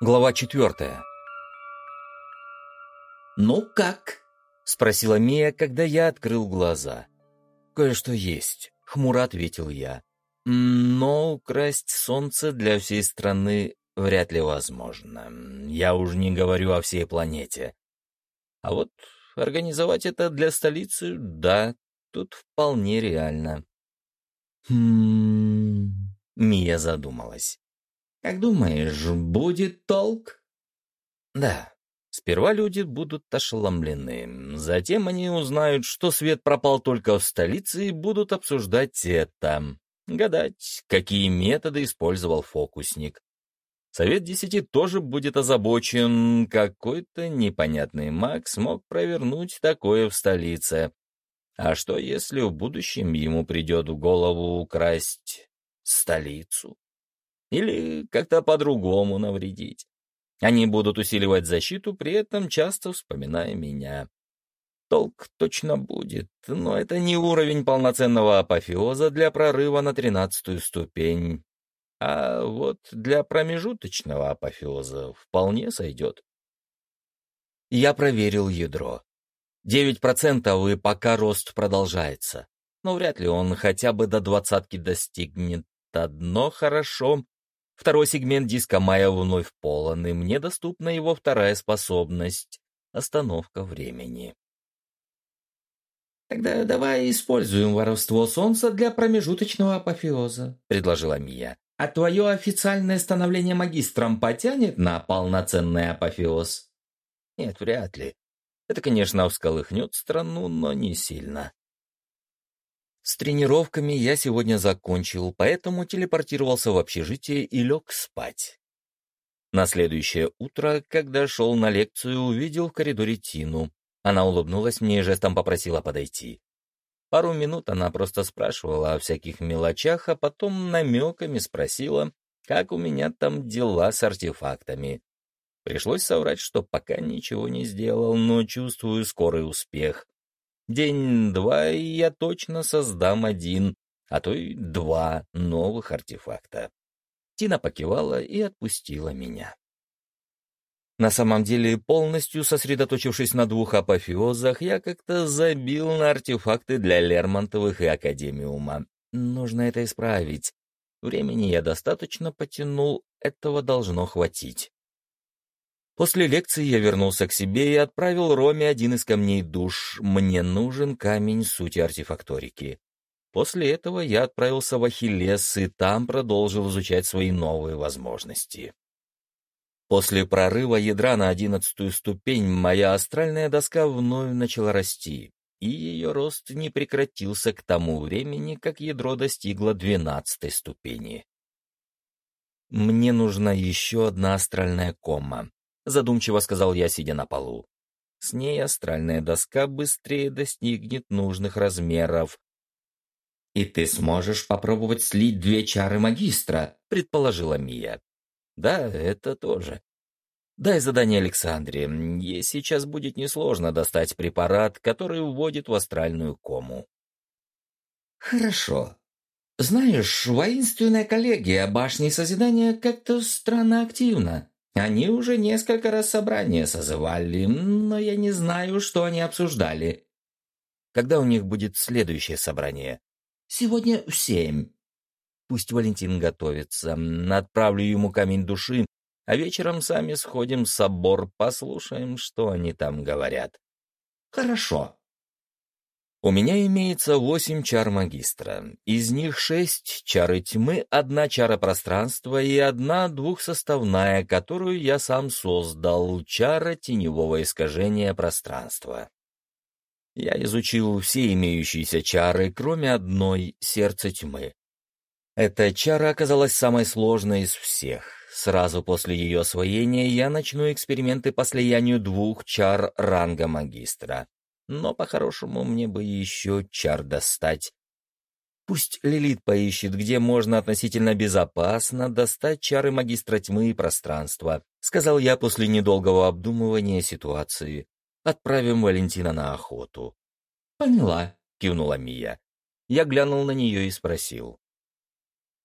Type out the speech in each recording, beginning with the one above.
Глава четвертая. «Ну как?» — спросила Мия, когда я открыл глаза. «Кое-что есть», — хмуро ответил я. «Но украсть солнце для всей страны вряд ли возможно. Я уж не говорю о всей планете. А вот организовать это для столицы, да, тут вполне реально». «Хм...» — Мия задумалась. «Как думаешь, будет толк?» «Да, Сперва люди будут ошеломлены, затем они узнают, что свет пропал только в столице и будут обсуждать это, гадать, какие методы использовал фокусник. Совет Десяти тоже будет озабочен, какой-то непонятный маг смог провернуть такое в столице. А что, если в будущем ему придет в голову украсть столицу? Или как-то по-другому навредить? Они будут усиливать защиту, при этом часто вспоминая меня. Толк точно будет, но это не уровень полноценного апофеоза для прорыва на тринадцатую ступень. А вот для промежуточного апофеоза вполне сойдет. Я проверил ядро. 9% и пока рост продолжается. Но вряд ли он хотя бы до двадцатки достигнет. Одно хорошо, Второй сегмент диска Майя вновь полон, и мне доступна его вторая способность — остановка времени. «Тогда давай используем воровство Солнца для промежуточного апофеоза», — предложила Мия. «А твое официальное становление магистром потянет на полноценный апофеоз?» «Нет, вряд ли. Это, конечно, всколыхнет страну, но не сильно. С тренировками я сегодня закончил, поэтому телепортировался в общежитие и лег спать. На следующее утро, когда шел на лекцию, увидел в коридоре Тину. Она улыбнулась мне и жестом попросила подойти. Пару минут она просто спрашивала о всяких мелочах, а потом намеками спросила, как у меня там дела с артефактами. Пришлось соврать, что пока ничего не сделал, но чувствую скорый успех. День-два, и я точно создам один, а то и два новых артефакта. Тина покивала и отпустила меня. На самом деле, полностью сосредоточившись на двух апофеозах, я как-то забил на артефакты для Лермонтовых и Академиума. Нужно это исправить. Времени я достаточно потянул, этого должно хватить. После лекции я вернулся к себе и отправил Роме один из камней душ. Мне нужен камень сути артефакторики. После этого я отправился в Ахиллес и там продолжил изучать свои новые возможности. После прорыва ядра на одиннадцатую ступень моя астральная доска вновь начала расти, и ее рост не прекратился к тому времени, как ядро достигло двенадцатой ступени. Мне нужна еще одна астральная кома, задумчиво сказал я, сидя на полу. С ней астральная доска быстрее достигнет нужных размеров. «И ты сможешь попробовать слить две чары магистра», — предположила Мия. «Да, это тоже. Дай задание Александре. Ей сейчас будет несложно достать препарат, который вводит в астральную кому». «Хорошо. Знаешь, воинственная коллегия башни Созидания как-то странно активна. Они уже несколько раз собрания созывали, но я не знаю, что они обсуждали. Когда у них будет следующее собрание? Сегодня в семь. Пусть Валентин готовится. Отправлю ему камень души, а вечером сами сходим в собор, послушаем, что они там говорят. Хорошо. У меня имеется восемь чар магистра. Из них шесть чары тьмы, одна чара пространства и одна двухсоставная, которую я сам создал, чара теневого искажения пространства. Я изучил все имеющиеся чары, кроме одной — сердца тьмы. Эта чара оказалась самой сложной из всех. Сразу после ее освоения я начну эксперименты по слиянию двух чар ранга магистра но по-хорошему мне бы еще чар достать. Пусть Лилит поищет, где можно относительно безопасно достать чары магистра тьмы и пространства, сказал я после недолгого обдумывания ситуации. Отправим Валентина на охоту. Поняла, кивнула Мия. Я глянул на нее и спросил.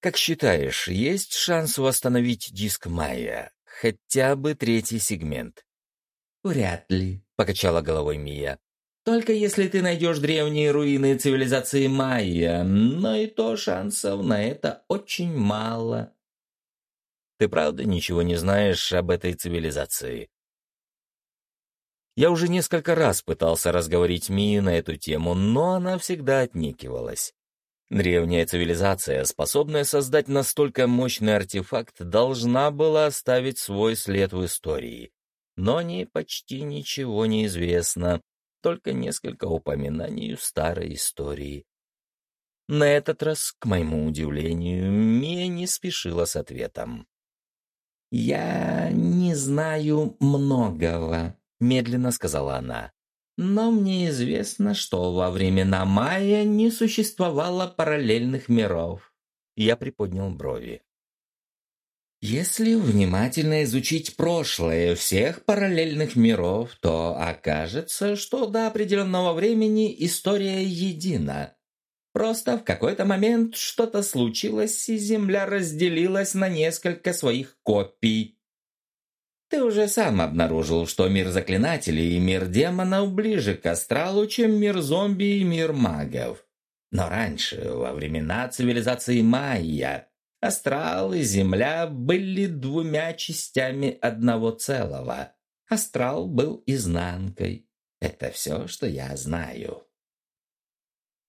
Как считаешь, есть шанс восстановить диск Майя? хотя бы третий сегмент. «Вряд ли», — покачала головой Мия. «Только если ты найдешь древние руины цивилизации майя, но и то шансов на это очень мало». «Ты правда ничего не знаешь об этой цивилизации?» Я уже несколько раз пытался разговорить Мию на эту тему, но она всегда отнекивалась. Древняя цивилизация, способная создать настолько мощный артефакт, должна была оставить свой след в истории. Но о ней почти ничего не известно, только несколько упоминаний старой истории. На этот раз, к моему удивлению, Мия не спешила с ответом. «Я не знаю многого», — медленно сказала она. «Но мне известно, что во времена Майя не существовало параллельных миров». Я приподнял брови. Если внимательно изучить прошлое всех параллельных миров, то окажется, что до определенного времени история едина. Просто в какой-то момент что-то случилось, и Земля разделилась на несколько своих копий. Ты уже сам обнаружил, что мир заклинателей и мир демонов ближе к астралу, чем мир зомби и мир магов. Но раньше, во времена цивилизации майя, астрал и земля были двумя частями одного целого. Астрал был изнанкой. Это все, что я знаю.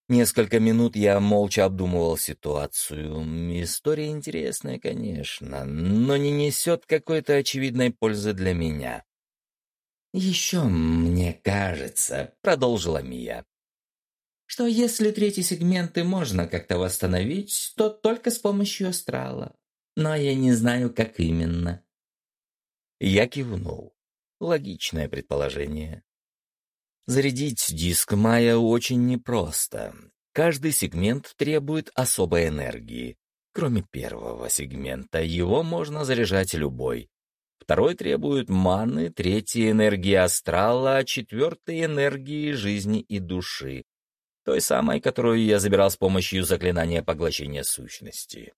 Несколько минут я молча обдумывал ситуацию. История интересная, конечно, но не несет какой-то очевидной пользы для меня. «Еще мне кажется», — продолжила Мия, «что если третий сегмент и можно как-то восстановить, то только с помощью астрала. Но я не знаю, как именно». Я кивнул. Логичное предположение. Зарядить диск Майя очень непросто. Каждый сегмент требует особой энергии. Кроме первого сегмента, его можно заряжать любой. Второй требует маны, третий — энергии астрала, а четвертый — энергии жизни и души. Той самой, которую я забирал с помощью заклинания поглощения сущности.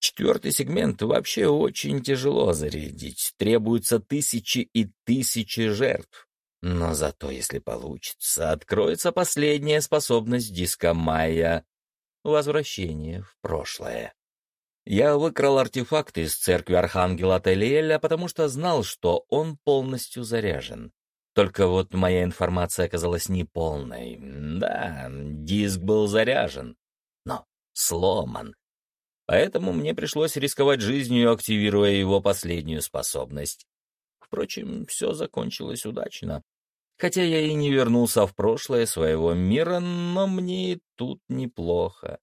Четвертый сегмент вообще очень тяжело зарядить. Требуются тысячи и тысячи жертв. Но зато, если получится, откроется последняя способность диска Майя — возвращение в прошлое. Я выкрал артефакт из церкви Архангела Телиэля, потому что знал, что он полностью заряжен. Только вот моя информация оказалась неполной. Да, диск был заряжен, но сломан. Поэтому мне пришлось рисковать жизнью, активируя его последнюю способность. Впрочем, все закончилось удачно. Хотя я и не вернулся в прошлое своего мира, но мне и тут неплохо.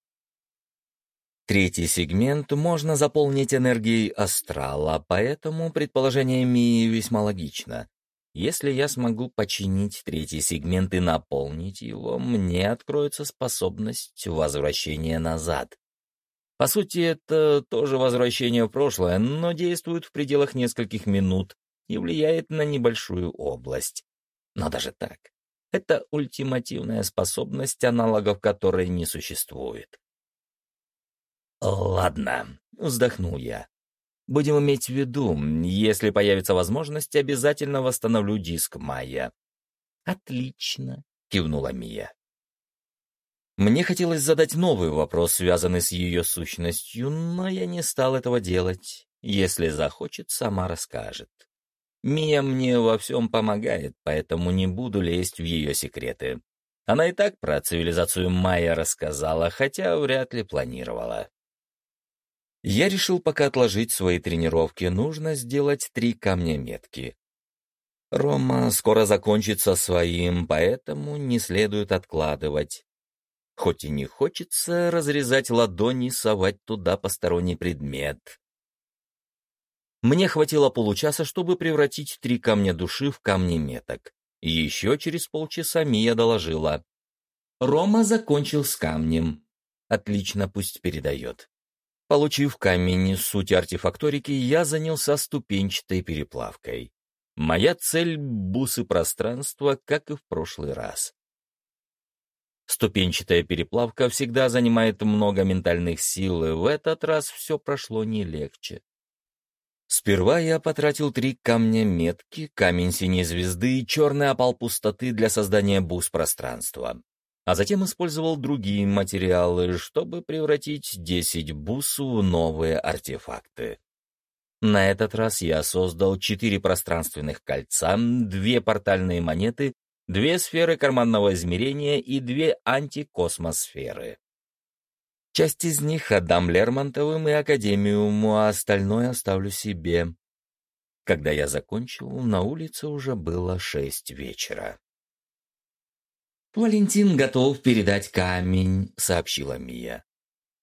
Третий сегмент можно заполнить энергией астрала, поэтому предположение Мии весьма логично. Если я смогу починить третий сегмент и наполнить его, мне откроется способность возвращения назад. По сути, это тоже возвращение в прошлое, но действует в пределах нескольких минут и влияет на небольшую область. Но даже так, это ультимативная способность, аналогов которой не существует. «Ладно», — вздохнул я. «Будем иметь в виду, если появится возможность, обязательно восстановлю диск Майя». «Отлично», — кивнула Мия. Мне хотелось задать новый вопрос, связанный с ее сущностью, но я не стал этого делать. Если захочет, сама расскажет. Мия мне во всем помогает, поэтому не буду лезть в ее секреты. Она и так про цивилизацию майя рассказала, хотя вряд ли планировала. Я решил пока отложить свои тренировки, нужно сделать три камня метки. Рома скоро закончится своим, поэтому не следует откладывать. Хоть и не хочется разрезать ладони, совать туда посторонний предмет. Мне хватило получаса, чтобы превратить три камня души в камни меток. И еще через полчаса Мия доложила. Рома закончил с камнем. Отлично, пусть передает. Получив камень суть артефакторики, я занялся ступенчатой переплавкой. Моя цель — бусы пространства, как и в прошлый раз. Ступенчатая переплавка всегда занимает много ментальных сил, и в этот раз все прошло не легче. Сперва я потратил три камня метки, камень синей звезды и черный опал пустоты для создания бус-пространства, а затем использовал другие материалы, чтобы превратить 10 бус в новые артефакты. На этот раз я создал четыре пространственных кольца, две портальные монеты, две сферы карманного измерения и две антикосмосферы. Часть из них отдам Лермонтовым и Академиуму, а остальное оставлю себе. Когда я закончил, на улице уже было шесть вечера. «Валентин готов передать камень», — сообщила Мия.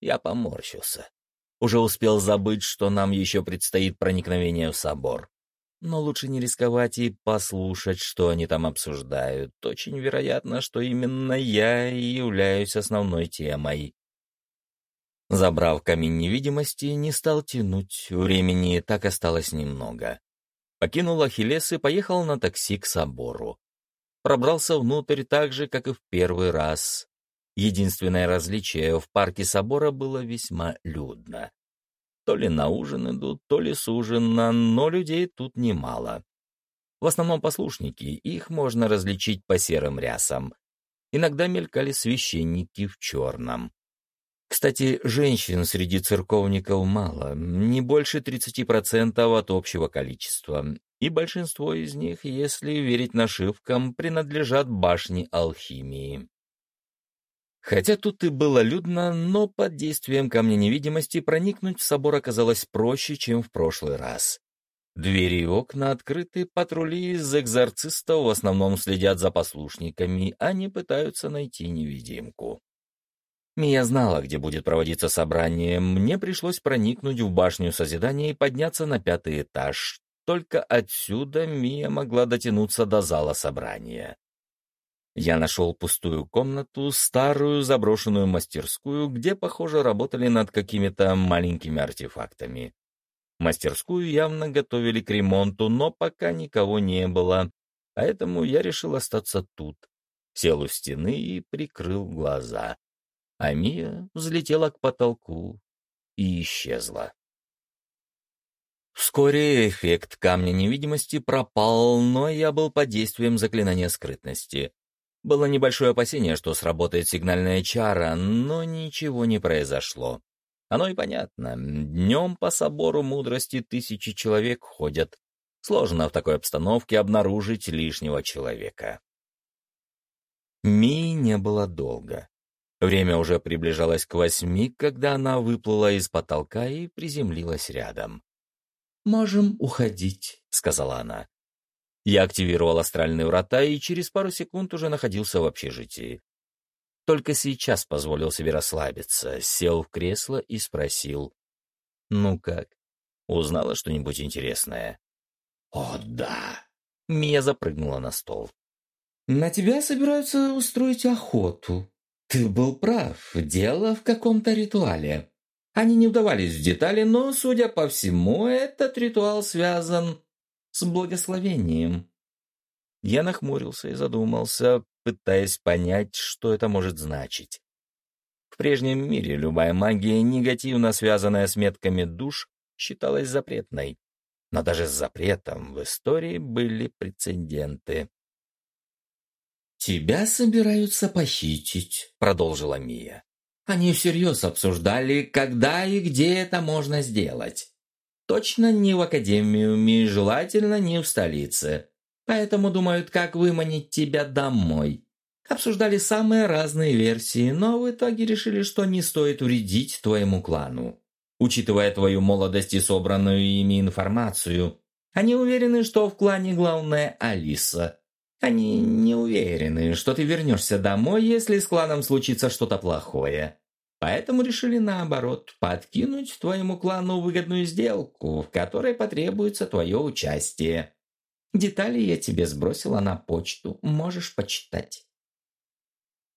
Я поморщился. Уже успел забыть, что нам еще предстоит проникновение в собор. Но лучше не рисковать и послушать, что они там обсуждают. Очень вероятно, что именно я и являюсь основной темой. Забрав камень невидимости, не стал тянуть, времени так осталось немного. Покинул Ахиллес и поехал на такси к собору. Пробрался внутрь так же, как и в первый раз. Единственное различие — в парке собора было весьма людно. То ли на ужин идут, то ли с ужина, но людей тут немало. В основном послушники, их можно различить по серым рясам. Иногда мелькали священники в черном. Кстати, женщин среди церковников мало, не больше 30% от общего количества, и большинство из них, если верить нашивкам, принадлежат башне алхимии. Хотя тут и было людно, но под действием камня невидимости проникнуть в собор оказалось проще, чем в прошлый раз. Двери и окна открыты, патрули из экзорцистов в основном следят за послушниками, а не пытаются найти невидимку. Мия знала, где будет проводиться собрание. Мне пришлось проникнуть в башню Созидания и подняться на пятый этаж. Только отсюда Мия могла дотянуться до зала собрания. Я нашел пустую комнату, старую заброшенную мастерскую, где, похоже, работали над какими-то маленькими артефактами. Мастерскую явно готовили к ремонту, но пока никого не было, поэтому я решил остаться тут. Сел у стены и прикрыл глаза а Мия взлетела к потолку и исчезла. Вскоре эффект камня невидимости пропал, но я был под действием заклинания скрытности. Было небольшое опасение, что сработает сигнальная чара, но ничего не произошло. Оно и понятно. Днем по собору мудрости тысячи человек ходят. Сложно в такой обстановке обнаружить лишнего человека. Мии не было долго. Время уже приближалось к восьми, когда она выплыла из потолка и приземлилась рядом. «Можем уходить», — сказала она. Я активировал астральные врата и через пару секунд уже находился в общежитии. Только сейчас позволил себе расслабиться, сел в кресло и спросил. «Ну как? Узнала что-нибудь интересное?» «О, да!» Мия запрыгнула на стол. «На тебя собираются устроить охоту. Ты был прав, дело в каком-то ритуале. Они не вдавались в детали, но, судя по всему, этот ритуал связан с благословением. Я нахмурился и задумался, пытаясь понять, что это может значить. В прежнем мире любая магия, негативно связанная с метками душ, считалась запретной. Но даже с запретом в истории были прецеденты. «Тебя собираются похитить», — продолжила Мия. «Они всерьез обсуждали, когда и где это можно сделать. Точно не в академиуме, желательно не в столице. Поэтому думают, как выманить тебя домой. Обсуждали самые разные версии, но в итоге решили, что не стоит вредить твоему клану. Учитывая твою молодость и собранную ими информацию, они уверены, что в клане главная Алиса. Они не уверены, что ты вернешься домой, если с кланом случится что-то плохое. Поэтому решили наоборот, подкинуть твоему клану выгодную сделку, в которой потребуется твое участие. Детали я тебе сбросила на почту, можешь почитать.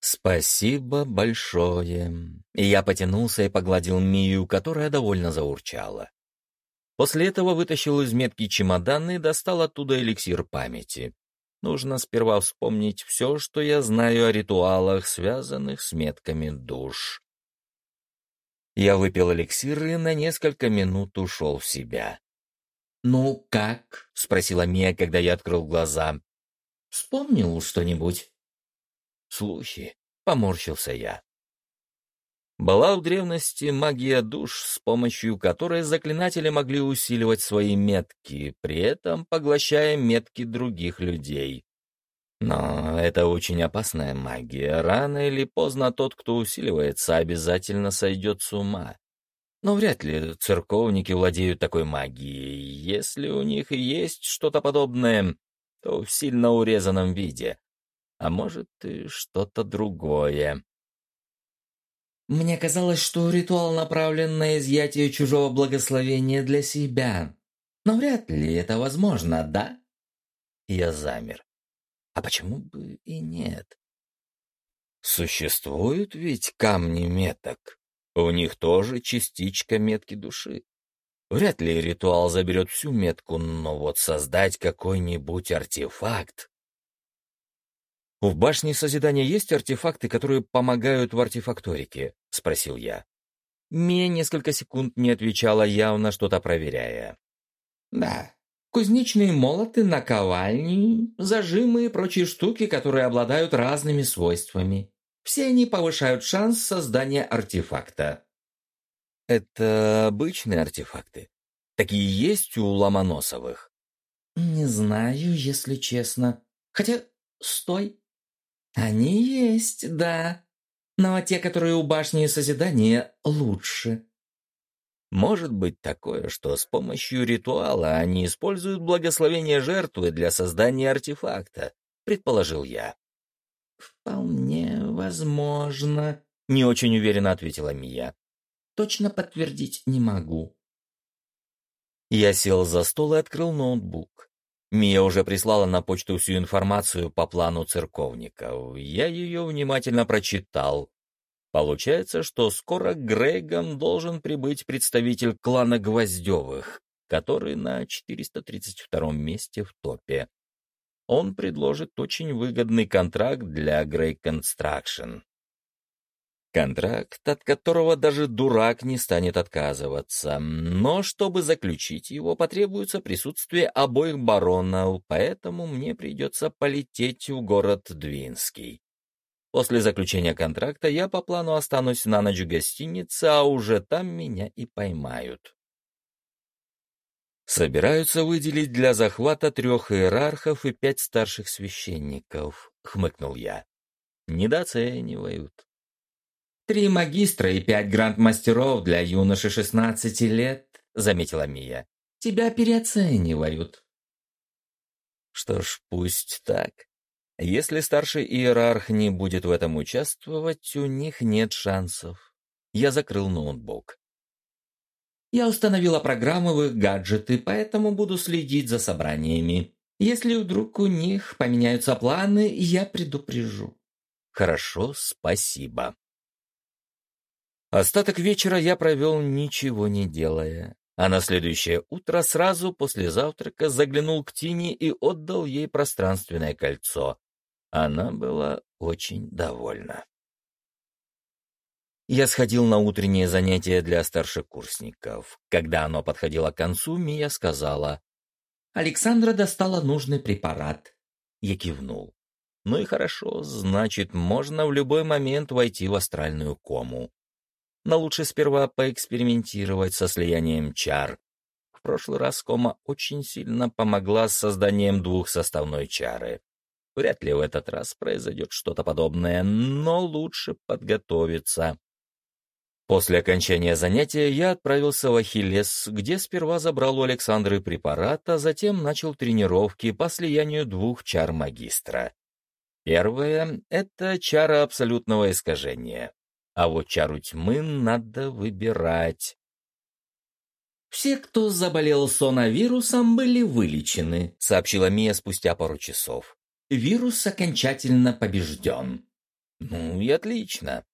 «Спасибо большое». Я потянулся и погладил Мию, которая довольно заурчала. После этого вытащил из метки чемодан и достал оттуда эликсир памяти. Нужно сперва вспомнить все, что я знаю о ритуалах, связанных с метками душ. Я выпил эликсир и на несколько минут ушел в себя. «Ну, как?» — спросила Мия, когда я открыл глаза. «Вспомнил что-нибудь?» «Слухи», — поморщился я. Была в древности магия душ, с помощью которой заклинатели могли усиливать свои метки, при этом поглощая метки других людей. Но это очень опасная магия. Рано или поздно тот, кто усиливается, обязательно сойдет с ума. Но вряд ли церковники владеют такой магией. Если у них и есть что-то подобное, то в сильно урезанном виде. А может, и что-то другое. Мне казалось, что ритуал направлен на изъятие чужого благословения для себя. Но вряд ли это возможно, да? Я замер. А почему бы и нет? Существуют ведь камни меток. У них тоже частичка метки души. Вряд ли ритуал заберет всю метку, но вот создать какой-нибудь артефакт... «В башне Созидания есть артефакты, которые помогают в артефакторике?» — спросил я. Мия несколько секунд не отвечала, явно что-то проверяя. «Да, Кузнечные молоты, наковальни, зажимы и прочие штуки, которые обладают разными свойствами. Все они повышают шанс создания артефакта. Это обычные артефакты? Такие есть у Ломоносовых? Не знаю, если честно. Хотя, стой. Они есть, да. Но те, которые у башни Созидания, лучше. Может быть такое, что с помощью ритуала они используют благословение жертвы для создания артефакта, предположил я. Вполне возможно, не очень уверенно ответила Мия. Точно подтвердить не могу. Я сел за стол и открыл ноутбук. Мия уже прислала на почту всю информацию по плану церковников. Я ее внимательно прочитал. Получается, что скоро к Грейгам должен прибыть представитель клана Гвоздевых, который на 432 месте в топе. Он предложит очень выгодный контракт для Grey Construction. Контракт, от которого даже дурак не станет отказываться. Но чтобы заключить его, потребуется присутствие обоих баронов, поэтому мне придется полететь в город Двинский. После заключения контракта я по плану останусь на ночь в гостинице, а уже там меня и поймают. Собираются выделить для захвата трех иерархов и пять старших священников, хмыкнул я. Недооценивают. Три магистра и пять гранд-мастеров для юноши шестнадцати лет, заметила Мия. Тебя переоценивают. Что ж, пусть так. Если старший иерарх не будет в этом участвовать, у них нет шансов. Я закрыл ноутбук. Я установила программы в их гаджеты, поэтому буду следить за собраниями. Если вдруг у них поменяются планы, я предупрежу. Хорошо, спасибо. Остаток вечера я провел ничего не делая, а на следующее утро сразу после завтрака заглянул к Тине и отдал ей пространственное кольцо. Она была очень довольна. Я сходил на утреннее занятие для старшекурсников. Когда оно подходило к концу, Мия сказала, «Александра достала нужный препарат». Я кивнул. «Ну и хорошо, значит, можно в любой момент войти в астральную кому. Но лучше сперва поэкспериментировать со слиянием чар. В прошлый раз кома очень сильно помогла с созданием двухсоставной чары. Вряд ли в этот раз произойдет что-то подобное, но лучше подготовиться. После окончания занятия я отправился в Ахиллес, где сперва забрал у Александры препарат, а затем начал тренировки по слиянию двух чар магистра. Первое — это чара абсолютного искажения, а вот чару тьмы надо выбирать. «Все, кто заболел сонавирусом, были вылечены», — сообщила Мия спустя пару часов вирус окончательно побежден. Ну и отлично.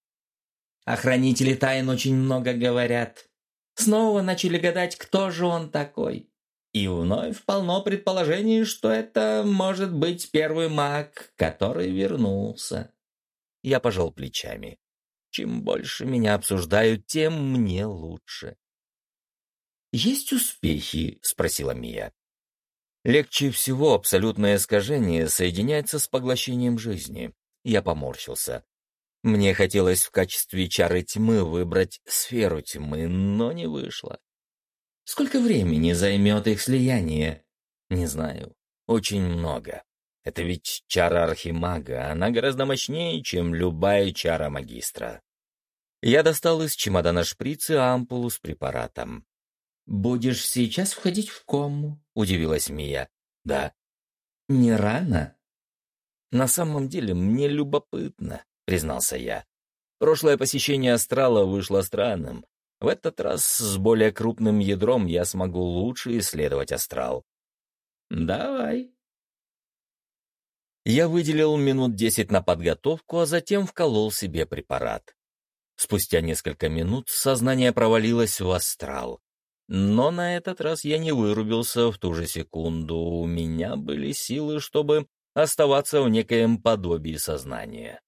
Охранители тайн очень много говорят. Снова начали гадать, кто же он такой. И вновь полно предположений, что это может быть первый маг, который вернулся. Я пожал плечами. Чем больше меня обсуждают, тем мне лучше. есть успехи?» — спросила Мия. Легче всего абсолютное искажение соединяется с поглощением жизни. Я поморщился. Мне хотелось в качестве чары тьмы выбрать сферу тьмы, но не вышло. Сколько времени займет их слияние? Не знаю. Очень много. Это ведь чара архимага, она гораздо мощнее, чем любая чара магистра. Я достал из чемодана шприц и ампулу с препаратом. «Будешь сейчас входить в кому?» — удивилась Мия. «Да». «Не рано?» «На самом деле мне любопытно», — признался я. «Прошлое посещение астрала вышло странным. В этот раз с более крупным ядром я смогу лучше исследовать астрал». «Давай», я выделил минут десять на подготовку, а затем вколол себе препарат. Спустя несколько минут сознание провалилось в астрал. Но на этот раз я не вырубился в ту же секунду. У меня были силы, чтобы оставаться в некоем подобии сознания.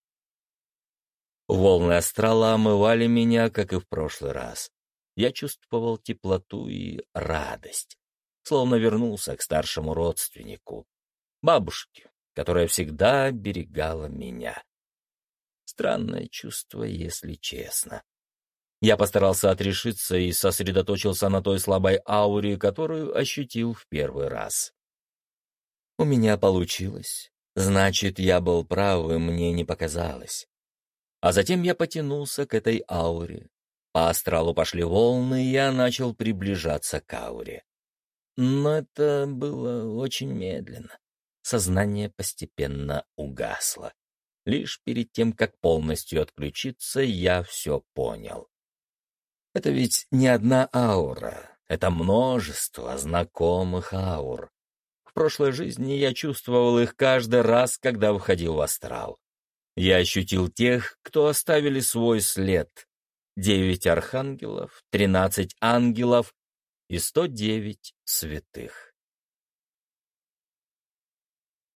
Волны астрала омывали меня, как и в прошлый раз. Я чувствовал теплоту и радость, словно вернулся к старшему родственнику, бабушке, которая всегда оберегала меня. Странное чувство, если честно. Я постарался отрешиться и сосредоточился на той слабой ауре, которую ощутил в первый раз. У меня получилось. Значит, я был прав, и мне не показалось. А затем я потянулся к этой ауре. По астралу пошли волны, и я начал приближаться к ауре. Но это было очень медленно сознание постепенно угасло. Лишь перед тем, как полностью отключиться, я все понял. Это ведь не одна аура, это множество знакомых аур. В прошлой жизни я чувствовал их каждый раз, когда выходил в астрал. Я ощутил тех, кто оставили свой след. Девять архангелов, тринадцать ангелов и сто девять святых.